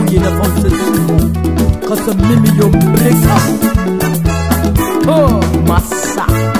fouiller la France Grâce à mes millions de Oh, massacre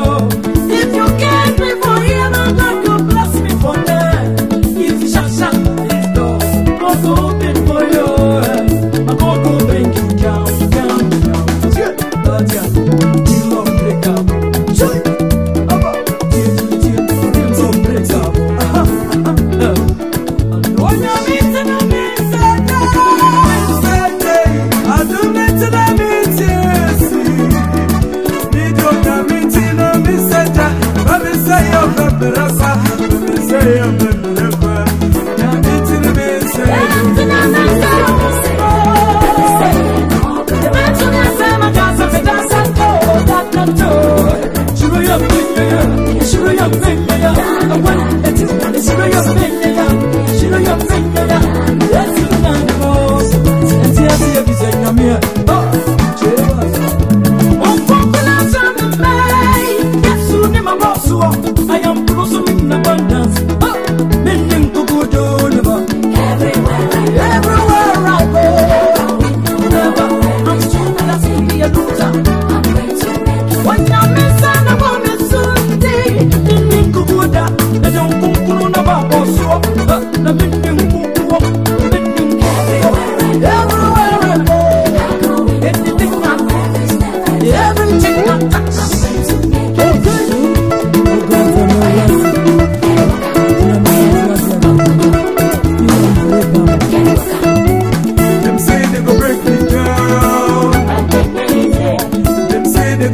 Rafa, Rafa, Rafa, Rafa,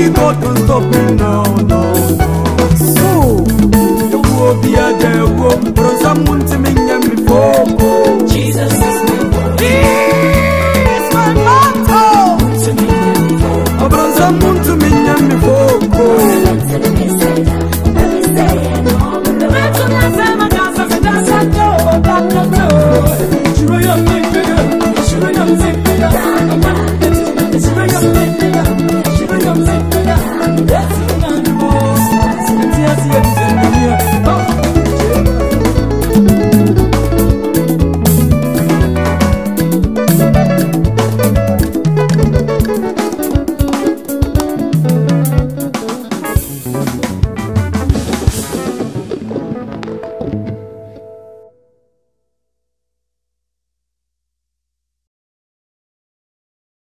you go don stop me now, no, no. So, you will be a devil. That's